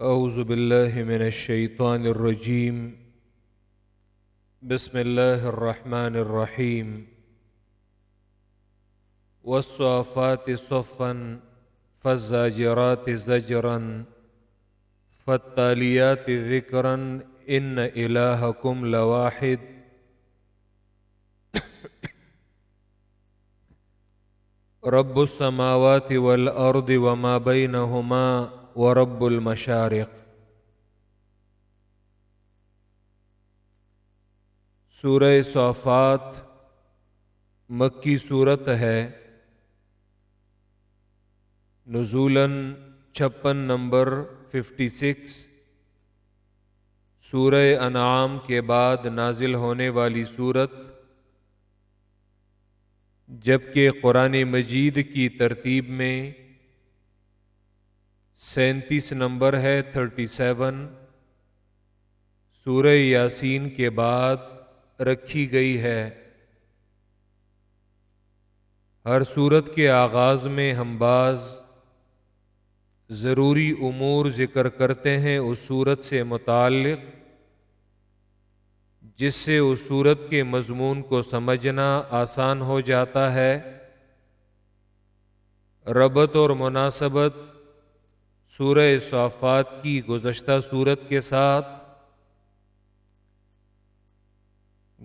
أعوذ بالله من الشيطان الرجيم بسم الله الرحمن الرحيم والصافات صفا فالزاجرات زجرا فالتاليات ذكرا إن إلهكم لواحد رب السماوات والأرض وما بينهما ورب المشارق سورہ صافات مکی صورت ہے نزولاً چھپن نمبر ففٹی سکس سورہ انعام کے بعد نازل ہونے والی صورت جبکہ قرآن مجید کی ترتیب میں سینتیس نمبر ہے تھرٹی سیون۔ سورہ یاسین کے بعد رکھی گئی ہے۔ ہر صورت کے آغاز میں ہم بعض ضروری امور ذکر کرتے ہیں اس صورت سے متعلق، جس سے اس صورت کے مضمون کو سمجھنا آسان ہو جاتا ہے۔ ربط اور مناسبت سورہ صافات کی گزشتہ صورت کے ساتھ۔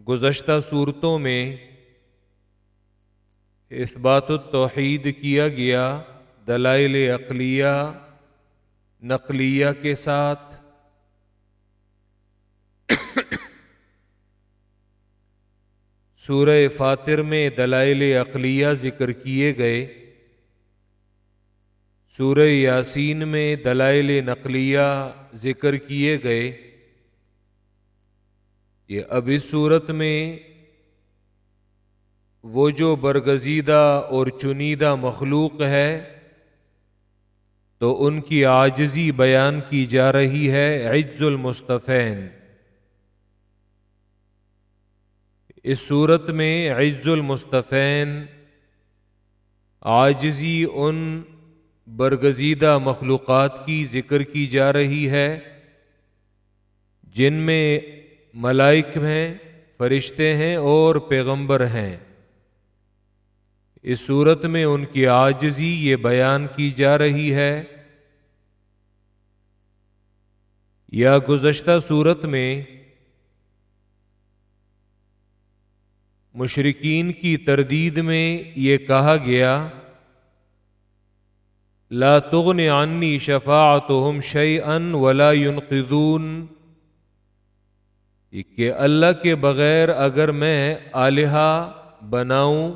گزشتہ صورتوں میں اثبات التوحید کیا گیا، دلائل عقلیہ، نقلیہ کے ساتھ۔ سورہ فاتر میں دلائل عقلیہ ذکر کیے گئے۔ سورہ یاسین میں دلائل نقلیہ ذکر کیے گئے۔ یہ اب اس صورت میں وہ جو برگزیدہ اور چنیدہ مخلوق ہے، تو ان کی آجزی بیان کی جا رہی ہے عز المصطفین۔ اس صورت میں عز المصطفین آجزی ان برگزیدہ مخلوقات کی ذکر کی جا رہی ہے، جن میں ملائک ہیں، فرشتے ہیں اور پیغمبر ہیں۔ اس صورت میں ان کی آجزی یہ بیان کی جا رہی ہے۔ یا گزشتہ صورت میں مشرقین کی تردید میں یہ کہا گیا لا تغن عنی شفاعتهم شیئا ولا ينقذون کہ اللہ کے بغیر اگر میں آلیہ بناؤں،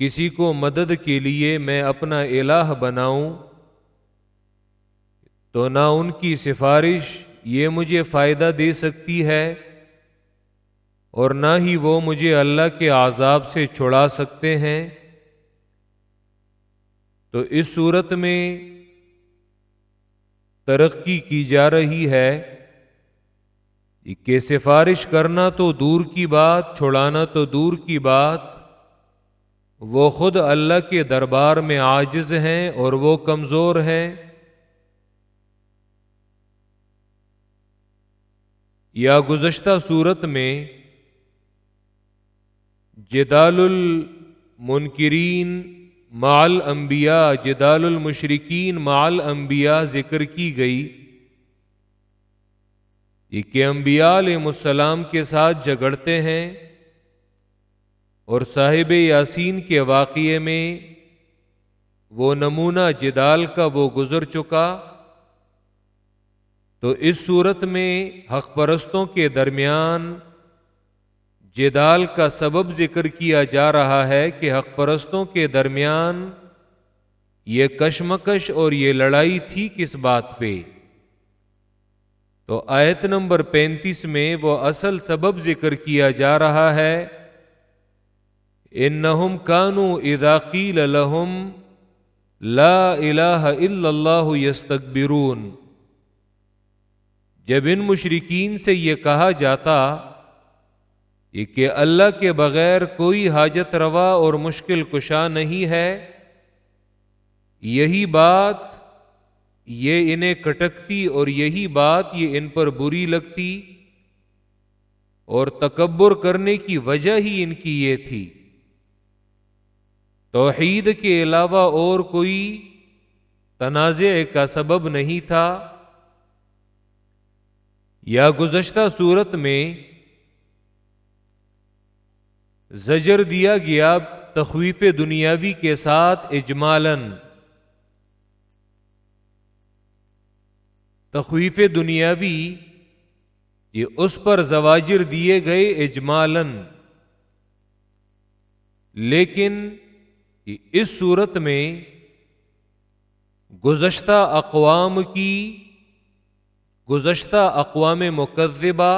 کسی کو مدد کے لیے میں اپنا الہ بناؤں، تو نہ ان کی سفارش یہ مجھے فائدہ دے سکتی ہے، اور نہ ہی وہ مجھے اللہ کے عذاب سے چھڑا سکتے ہیں۔ تو اس صورت میں ترقی کی جا رہی ہے کہ سفارش کرنا تو دور کی بات، چھڑانا تو دور کی بات، وہ خود اللہ کے دربار میں عاجز ہیں اور وہ کمزور ہیں۔ یا گزشتہ صورت میں جدال المنکرین مال انبیاء جدال المشرقین مال انبیاء ذکر کی گئی یہ کہ انبیاء علیہ السلام کے ساتھ جگڑتے ہیں اور صاحب یاسین کے واقعے میں وہ نمونہ جدال کا وہ گزر چکا تو اس صورت میں حق پرستوں کے درمیان جدال کا سبب ذکر کیا جا رہا ہے کہ حق پرستوں کے درمیان یہ کشمکش اور یہ لڑائی تھی کس بات پہ؟ تو آیت نمبر پینتیس میں وہ اصل سبب ذکر کیا جا رہا ہے، انہم کانو اذا لہم لا الہ الا اللہ یستکبرون۔ جب ان مشرقین سے یہ کہا جاتا کہ اللہ کے بغیر کوئی حاجت روا اور مشکل کشا نہیں ہے۔ یہی بات یہ انہیں کٹکتی اور یہی بات یہ ان پر بری لگتی اور تکبر کرنے کی وجہ ہی ان کی یہ تھی۔ توحید کے علاوہ اور کوئی تنازع کا سبب نہیں تھا۔ یا گزشتہ صورت میں زجر دیا گیا تخویف دنیاوی کے ساتھ اجمالن تخویف دنیاوی، یہ اس پر زواجر دیے گئے اجمالن لیکن اس صورت میں گزشتہ اقوام کی، گزشتہ اقوام مقدبہ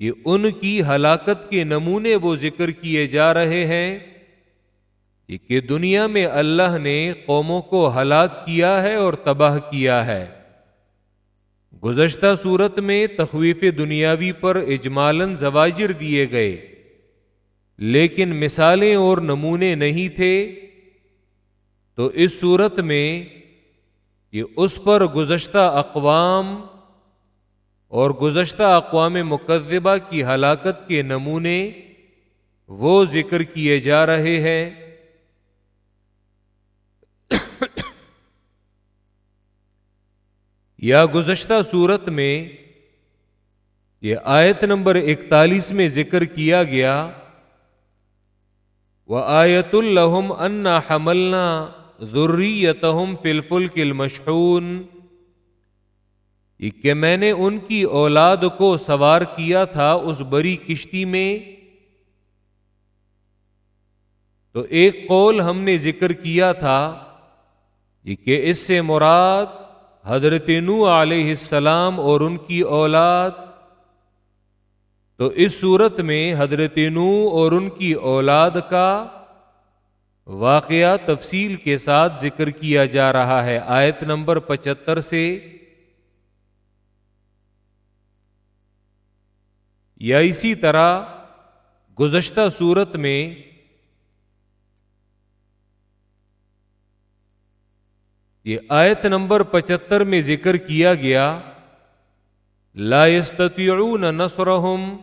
یہ ان کی ہلاکت کے نمونے وہ ذکر کیے جا رہے ہیں کہ دنیا میں اللہ نے قوموں کو ہلاک کیا ہے اور تباہ کیا ہے۔ گزشتہ صورت میں تخویف دنیاوی پر اجمالن زواجر دیے گئے، لیکن مثالیں اور نمونے نہیں تھے۔ تو اس صورت میں یہ اس پر گزشتہ اقوام اور گزشتہ اقوام مقدبہ کی ہلاکت کے نمونے وہ ذکر کیے جا رہے ہیں۔ یا گزشتہ صورت میں یہ آیت نمبر اکتالیس میں ذکر کیا گیا وہ آیت الحم انا حملنا ضروریتہم فلفل کل مشہون کہ میں نے ان کی اولاد کو سوار کیا تھا اس بری کشتی میں۔ تو ایک قول ہم نے ذکر کیا تھا کہ اس سے مراد حضرت نو علیہ السلام اور ان کی اولاد۔ تو اس صورت میں حضرت نو اور ان کی اولاد کا واقعہ تفصیل کے ساتھ ذکر کیا جا رہا ہے، آیت نمبر پچہتر سے۔ یا اسی طرح گزشتہ صورت میں یہ آیت نمبر پچہتر میں ذکر کیا گیا، لا يستطيعون نصرهم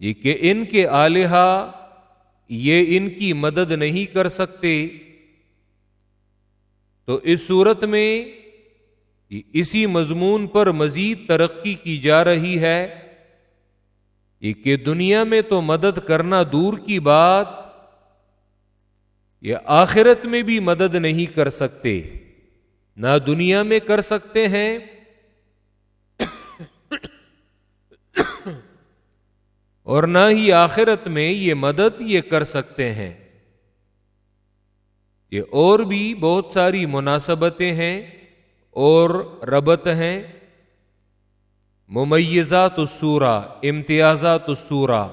یہ کہ ان کے آلیہ یہ ان کی مدد نہیں کر سکتے۔ تو اس صورت میں اسی مضمون پر مزید ترقی کی جا رہی ہے۔ کہ دنیا میں تو مدد کرنا دور کی بات، یہ آخرت میں بھی مدد نہیں کر سکتے۔ نہ دنیا میں کر سکتے ہیں۔ اور نہ ہی آخرت میں یہ مدد یہ کر سکتے ہیں۔ یہ اور بھی بہت ساری مناسبتیں ہیں اور ربط ہیں۔ ممیزات السورہ، امتیازات السورہ۔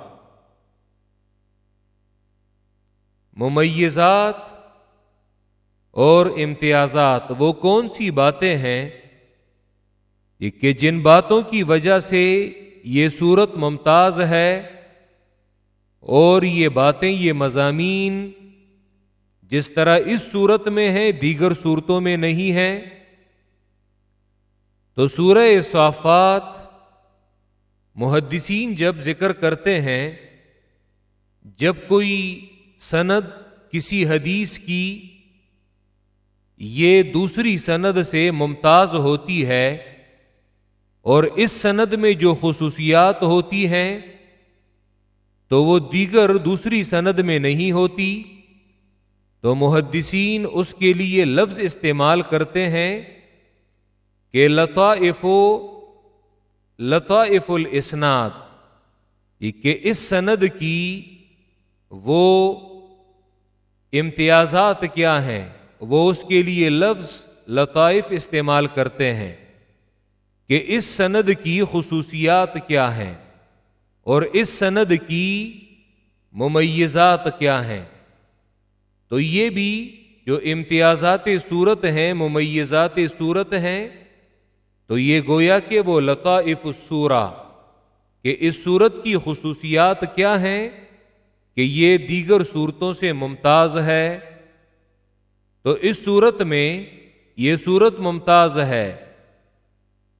ممیزات اور امتیازات، وہ کون سی باتیں ہیں؟ کہ جن باتوں کی وجہ سے یہ صورت ممتاز ہے اور یہ باتیں یہ مضامین جس طرح اس صورت میں ہیں، دیگر صورتوں میں نہیں ہیں۔ تو سورہ صافات محدثین جب ذکر کرتے ہیں، جب کوئی سند کسی حدیث کی یہ دوسری سند سے ممتاز ہوتی ہے اور اس سند میں جو خصوصیات ہوتی ہیں، تو وہ دیگر دوسری سند میں نہیں ہوتی، تو محدثین اس کے لیے لفظ استعمال کرتے ہیں کہ لطائف لطائف الاسناد۔ کہ اس سند کی وہ امتیازات کیا ہیں، وہ اس کے لیے لفظ لطائف استعمال کرتے ہیں کہ اس سند کی خصوصیات کیا ہیں اور اس سند کی ممیزات کیا ہیں۔ تو یہ بھی جو امتیازات صورت ہیں، ممیزات صورت ہیں تو یہ گویا کہ وہ لطائف السورہ، کہ اس صورت کی خصوصیات کیا ہیں؟ کہ یہ دیگر صورتوں سے ممتاز ہے۔ تو اس صورت میں یہ صورت ممتاز ہے۔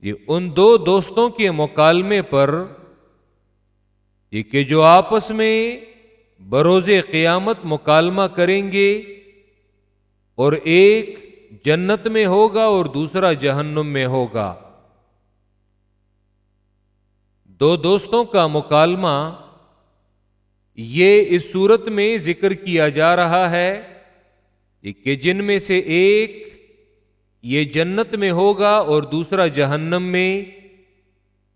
یہ ان دو دوستوں کے مکالمے پر، یہ کہ جو آپس میں بروز قیامت مکالمہ کریں گے اور ایک جنت میں ہوگا اور دوسرا جہنم میں ہوگا۔ دو دوستوں کا مکالمہ، یہ اس صورت میں ذکر کیا جا رہا ہے کہ جن میں سے ایک یہ جنت میں ہوگا اور دوسرا جہنم میں۔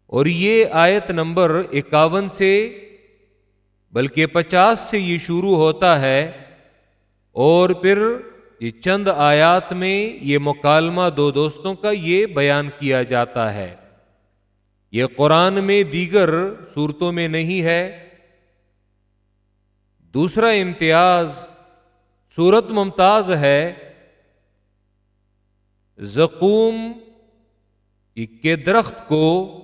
اور یہ آیت نمبر اکاون سے، بلکہ پچاس سے یہ شروع ہوتا ہے۔ اور پھر یہ چند آیات میں یہ مکالمہ دو دوستوں کا یہ بیان کیا جاتا ہے۔ یہ قرآن میں دیگر صورتوں میں نہیں ہے۔ دوسرا امتیاز صورت ممتاز ہے۔ زقوم کے درخت کو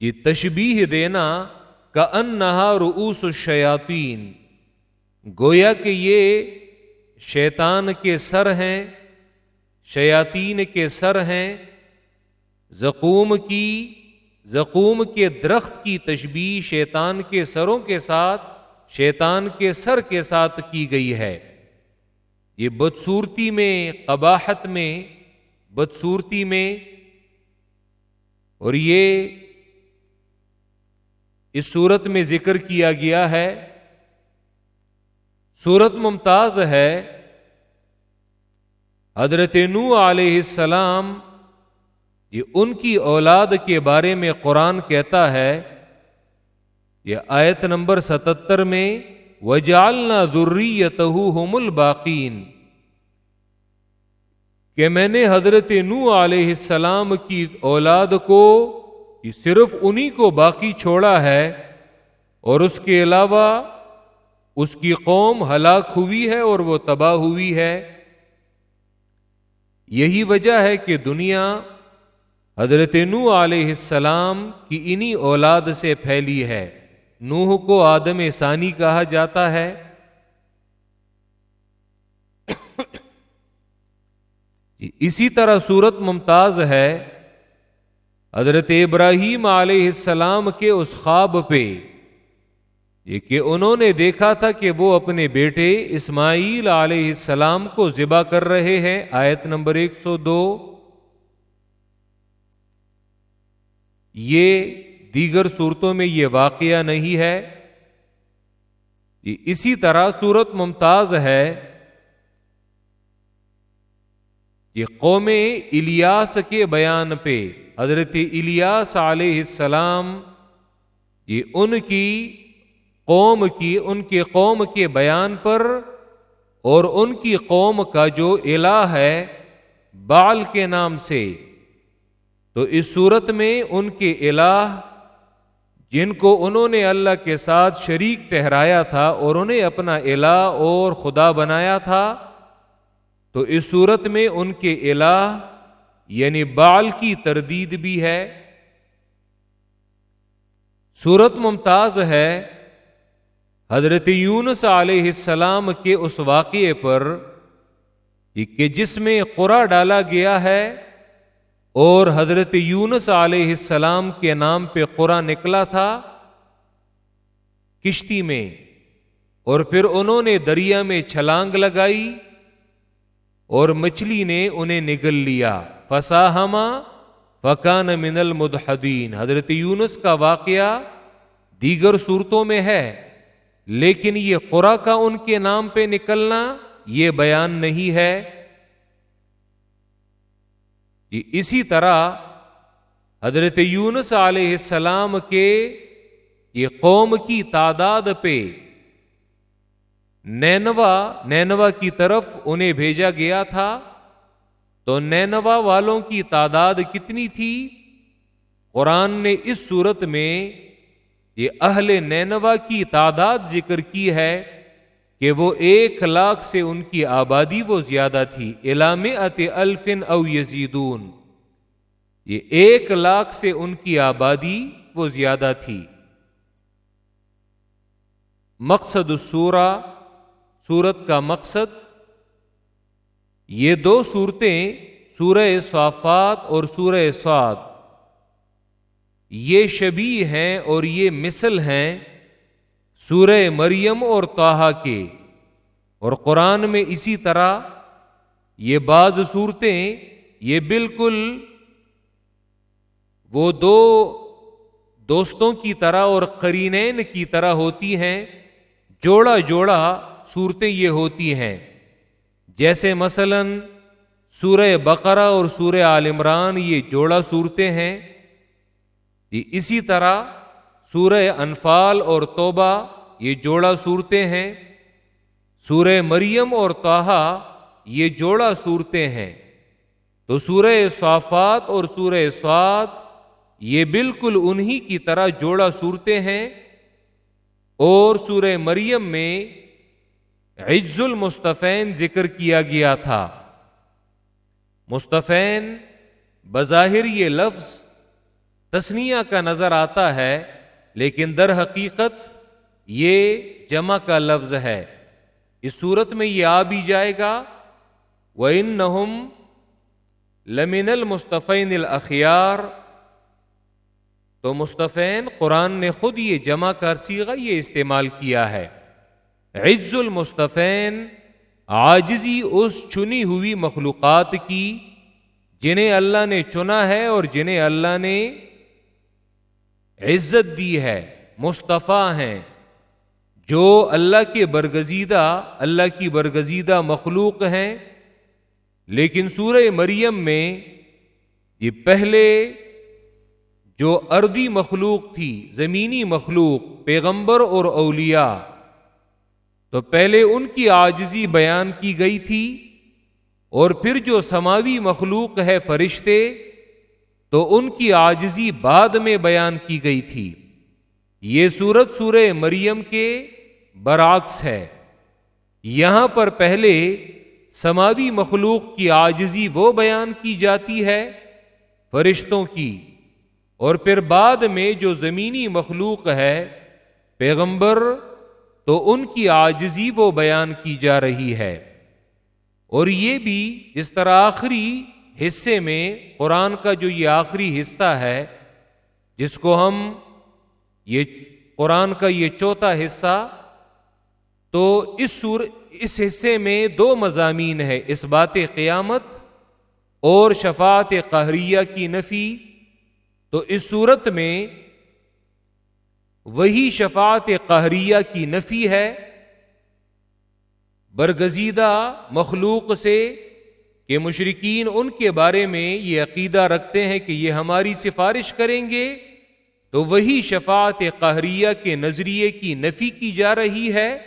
یہ تشبیح دینا کا ان نہا روس الشیاطین۔ گویا کہ یہ شیطان کے سر ہیں، شیاطین کے سر ہیں، زقوم کی، زقوم کے درخت کی تشبیح شیطان کے سروں کے ساتھ، شیطان کے سر کے ساتھ کی گئی ہے۔ یہ بدصورتی میں، قباحت میں، بدصورتی میں۔ اور یہ اس صورت میں ذکر کیا گیا ہے۔ صورت ممتاز ہے۔ حضرت نو علیہ السلام یہ ان کی اولاد کے بارے میں قرآن کہتا ہے۔ یہ آیت نمبر ستتر میں وجالنا ضروری ہوم الباقین کہ میں نے حضرت نو علیہ السلام کی اولاد کو صرف انہی کو باقی چھوڑا ہے اور اس کے علاوہ اس کی قوم ہلاک ہوئی ہے اور وہ تباہ ہوئی ہے۔ یہی وجہ ہے کہ دنیا حضرت نو علیہ السلام کی انہی اولاد سے پھیلی ہے۔ نوح کو آدم ثانی کہا جاتا ہے۔ جی، اسی طرح صورت ممتاز ہے۔ حضرت ابراہیم علیہ السلام کے اس خواب پہ یہ کہ انہوں نے دیکھا تھا کہ وہ اپنے بیٹے اسماعیل علیہ السلام کو ذبح کر رہے ہیں، آیت نمبر ایک سو دو۔ یہ دیگر صورتوں میں یہ واقعہ نہیں ہے۔ اسی طرح صورت ممتاز ہے۔ یہ قوم الیاس کے بیان پہ، حضرت الیاس علیہ السلام، یہ ان کی قوم کی، ان کے قوم کے بیان پر اور ان کی قوم کا جو الہ ہے بال کے نام سے۔ تو اس صورت میں ان کے الہ، جن کو انہوں نے اللہ کے ساتھ شریک ٹہرایا تھا اور انہیں اپنا الہ اور خدا بنایا تھا، تو اس صورت میں ان کے الہ یعنی بال کی تردید بھی ہے۔ صورت ممتاز ہے۔ حضرت یونس علیہ السلام کے اس واقعے پر کہ جس میں قرا ڈالا گیا ہے اور حضرت یونس علیہ السلام کے نام پہ قرا نکلا تھا کشتی میں اور پھر انہوں نے دریا میں چھلانگ لگائی اور مچھلی نے انہیں نگل لیا۔ فساہما فکان من المدحدین حضرت یونس کا واقعہ دیگر صورتوں میں ہے۔ لیکن یہ قرا کا ان کے نام پہ نکلنا یہ بیان نہیں ہے۔ اسی طرح حضرت یونس علیہ السلام کے یہ قوم کی تعداد پہ نینوا نینوا کی طرف انہیں بھیجا گیا تھا۔ تو نینوا والوں کی تعداد کتنی تھی؟ قرآن نے اس صورت میں یہ اہل نینوا کی تعداد ذکر کی ہے کہ وہ ایک لاکھ سے ان کی آبادی وہ زیادہ تھی علام ات الفن او یزیدون۔ یہ ایک لاکھ سے ان کی آبادی وہ زیادہ تھی۔ مقصد السورہ، سورت کا مقصد۔ یہ دو صورتیں سورہ صافات اور سورہ سعد۔ یہ شبی ہیں اور یہ مثل ہیں سورہ مریم اور توحا کے۔ اور قرآن میں اسی طرح یہ بعض صورتیں، یہ بالکل وہ دو دوستوں کی طرح اور قرینین کی طرح ہوتی ہیں، جوڑا جوڑا صورتیں یہ ہوتی ہیں۔ جیسے مثلا سورہ بقرہ اور سورہ عال عمران یہ جوڑا صورتیں ہیں۔ جی اسی طرح سورہ انفال اور توبہ، یہ جوڑا صورتیں ہیں۔ سورہ مریم اور توحا یہ جوڑا صورتیں ہیں۔ تو سورہ صافات اور سورہ سواد یہ بالکل انہی کی طرح جوڑا صورتیں ہیں۔ اور سورہ مریم میں عز المصطفین ذکر کیا گیا تھا۔ مصطفین، بظاہر یہ لفظ تسنیہ کا نظر آتا ہے، لیکن در حقیقت یہ جمع کا لفظ ہے۔ اس صورت میں یہ آ بھی جائے گا۔ وہ ان نہم لمن المصطفین الاخیار تو مصطفین قرآن نے خود یہ جمع کر سیگا یہ استعمال کیا ہے۔ عز المصطفین آجزی اس چنی ہوئی مخلوقات کی جنہیں اللہ نے چنا ہے اور جنہیں اللہ نے عزت دی ہے، مصطفیٰ ہیں۔ جو اللہ کے برگزیدہ، اللہ کی برگزیدہ مخلوق ہیں۔ لیکن سورہ مریم میں یہ پہلے جو اردی مخلوق تھی، زمینی مخلوق، پیغمبر اور اولیاء، تو پہلے ان کی آجزی بیان کی گئی تھی۔ اور پھر جو سماوی مخلوق ہے، فرشتے تو ان کی آجزی بعد میں بیان کی گئی تھی۔ یہ سورت سورہ مریم کے برعکس ہے۔ یہاں پر پہلے سماوی مخلوق کی آجزی وہ بیان کی جاتی ہے فرشتوں کی۔ اور پھر بعد میں جو زمینی مخلوق ہے پیغمبر، تو ان کی آجزی وہ بیان کی جا رہی ہے۔ اور یہ بھی جس طرح آخری حصے میں قرآن کا جو یہ آخری حصہ ہے، جس کو ہم یہ قرآن کا یہ چوتھا حصہ، تو اس سور، اس حصے میں دو مضامین ہے اس بات قیامت اور شفاعت قہریہ کی نفی۔ تو اس صورت میں وہی شفاعت قہریہ کی نفی ہے، برگزیدہ مخلوق سے کہ مشرقین ان کے بارے میں یہ عقیدہ رکھتے ہیں کہ یہ ہماری سفارش کریں گے، تو وہی شفاعت قہریہ کے نظریے کی نفی کی جا رہی ہے۔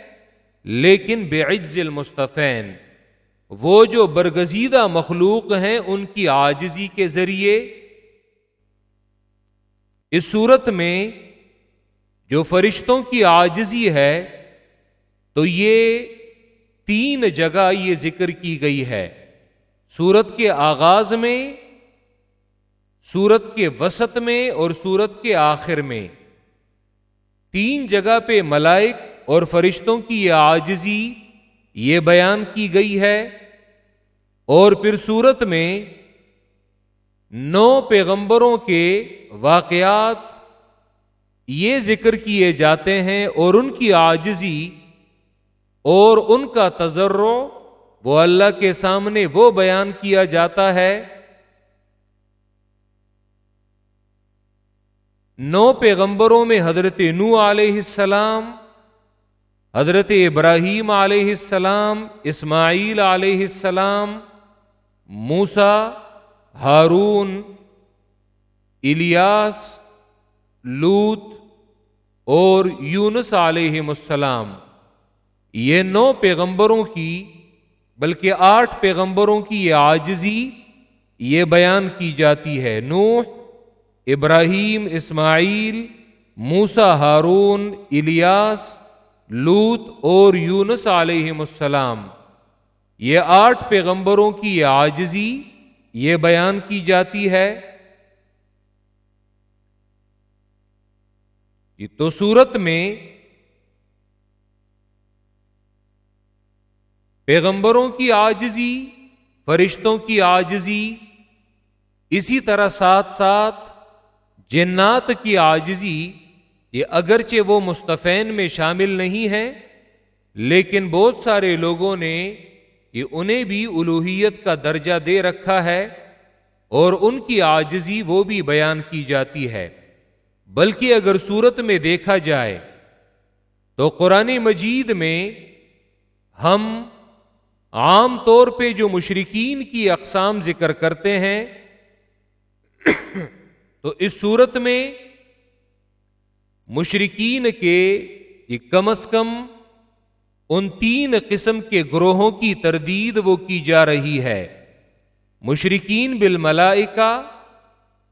لیکن بے عز المصطفین، وہ جو برگزیدہ مخلوق ہیں ان کی آجزی کے ذریعے۔ اس صورت میں جو فرشتوں کی آجزی ہے، تو یہ تین جگہ یہ ذکر کی گئی ہے۔ سورت کے آغاز میں، سورت کے وسط میں اور سورت کے آخر میں۔ تین جگہ پہ ملائک اور فرشتوں کی یہ آجزی یہ بیان کی گئی ہے۔ اور پھر سورت میں نو پیغمبروں کے واقعات یہ ذکر کیے جاتے ہیں اور ان کی آجزی اور ان کا تجرو وہ اللہ کے سامنے وہ بیان کیا جاتا ہے۔ نو پیغمبروں میں حضرت نو علیہ السلام، حضرت ابراہیم علیہ السلام، اسماعیل علیہ السلام موسا ہارون، الیاس، لوت اور یونس علیہ السلام۔ یہ نو پیغمبروں کی بلکہ آٹھ پیغمبروں کی یہ آجزی یہ بیان کی جاتی ہے۔ نوح، ابراہیم، اسماعیل موسا ہارون، الیاس لوت اور یونس علیہ السلام۔ یہ آٹھ پیغمبروں کی یہ آجزی یہ بیان کی جاتی ہے۔ تو صورت میں پیغمبروں کی آجزی فرشتوں کی آجزی اسی طرح ساتھ ساتھ جنات کی آجزی یہ اگرچہ وہ مستفین میں شامل نہیں ہے لیکن بہت سارے لوگوں نے یہ انہیں بھی الوحیت کا درجہ دے رکھا ہے اور ان کی آجزی وہ بھی بیان کی جاتی ہے۔ بلکہ اگر صورت میں دیکھا جائے تو قرآن مجید میں ہم عام طور پہ جو مشرقین کی اقسام ذکر کرتے ہیں، تو اس صورت میں مشرقین کے یہ کم از کم ان تین قسم کے گروہوں کی تردید وہ کی جا رہی ہے۔ مشرقین بل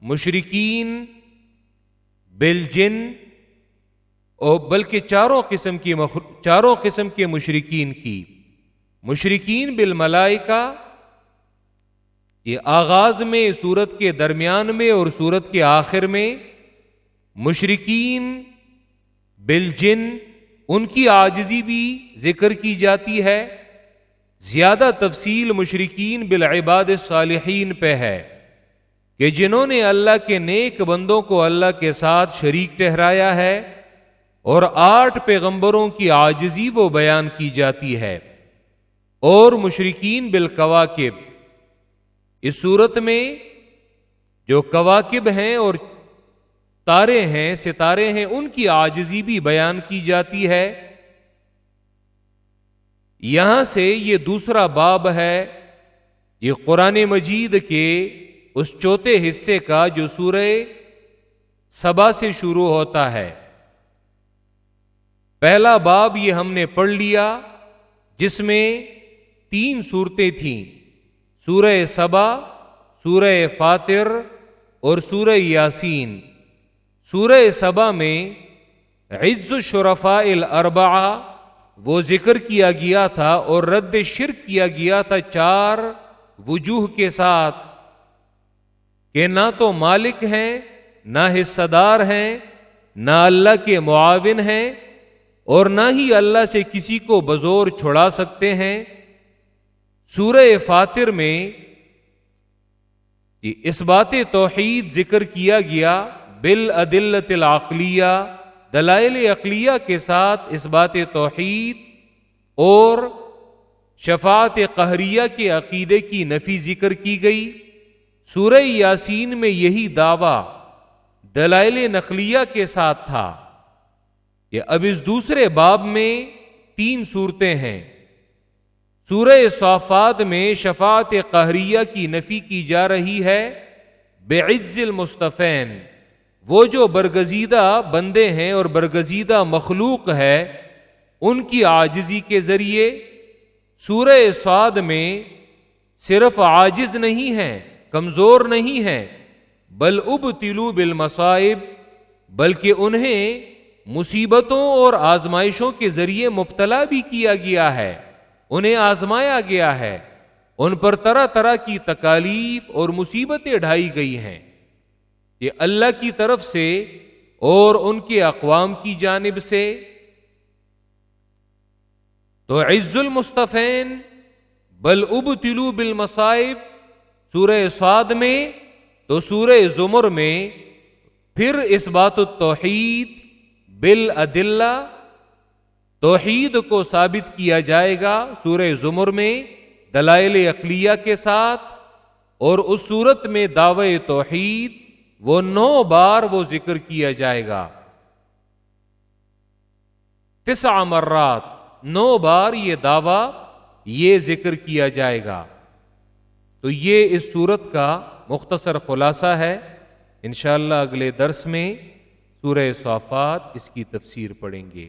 مشرقین بل جن اور بلکہ چاروں قسم کی چاروں قسم کے مشرقین کی۔ مشرقین بل یہ آغاز میں، سورت کے درمیان میں اور سورت کے آخر میں مشرقین بل جن ان کی آجزی بھی ذکر کی جاتی ہے۔ زیادہ تفصیل مشرقین بالعباد صالحین پہ ہے کہ جنہوں نے اللہ کے نیک بندوں کو اللہ کے ساتھ شریک ٹہرایا ہے اور آٹھ پیغمبروں کی آجزی وہ بیان کی جاتی ہے۔ اور مشرقین بالکواکب۔ اس صورت میں جو کواکب ہیں اور تارے ہیں، ستارے ہیں، ان کی آجزی بھی بیان کی جاتی ہے۔ یہاں سے یہ دوسرا باب ہے، یہ قرآن مجید کے اس چوتھے حصے کا جو سورہ سبا سے شروع ہوتا ہے۔ پہلا باب یہ ہم نے پڑھ لیا، جس میں تین صورتیں تھیں۔ سورہ سبا، سورہ فاتر اور سورہ یاسین۔ سورہ سبا میں عز شرفا الربا وہ ذکر کیا گیا تھا اور رد شرک کیا گیا تھا چار وجوہ کے ساتھ کہ نہ تو مالک ہیں، نہ حصہ دار ہیں، نہ اللہ کے معاون ہیں اور نہ ہی اللہ سے کسی کو بزور چھڑا سکتے ہیں۔ سورہ فاتر میں جی، اس بات توحید ذکر کیا گیا بل عدلت العقلیہ، دلائل اقلیہ کے ساتھ اس بات توحید اور شفاعت قہریہ کے عقیدے کی نفی ذکر کی گئی۔ سورہ یاسین میں یہی دعویٰ دلائل نقلیہ کے ساتھ تھا یہ اب اس دوسرے باب میں تین صورتیں ہیں۔ سورہ صافات میں شفاعت قہریہ کی نفی کی جا رہی ہے بے عز المصطفین۔ وہ جو برگزیدہ بندے ہیں اور برگزیدہ مخلوق ہے، ان کی آجزی کے ذریعے سورہ سعد میں صرف آجز نہیں ہے کمزور نہیں ہے بل اب تلو بل بلکہ انہیں مصیبتوں اور آزمائشوں کے ذریعے مبتلا بھی کیا گیا ہے۔ انہیں آزمایا گیا ہے۔ ان پر طرح طرح کی تکالیف اور مصیبتیں ڈھائی گئی ہیں۔ یہ اللہ کی طرف سے اور ان کے اقوام کی جانب سے۔ تو عز المصطفین، بل اب تلو بل سورہ سعد میں تو سورہ زمر میں پھر اس بات التوحید بل عدلہ توحید کو ثابت کیا جائے گا سورہ زمر میں دلائل اقلیہ کے ساتھ، اور اس صورت میں دعوے توحید، وہ نو بار وہ ذکر کیا جائے گا۔ تسع مرات نو بار یہ دعوی، یہ ذکر کیا جائے گا۔ تو یہ اس صورت کا مختصر خلاصہ ہے۔ انشاءاللہ اگلے درس میں سورہ صافات اس کی تفسیر پڑھیں گے۔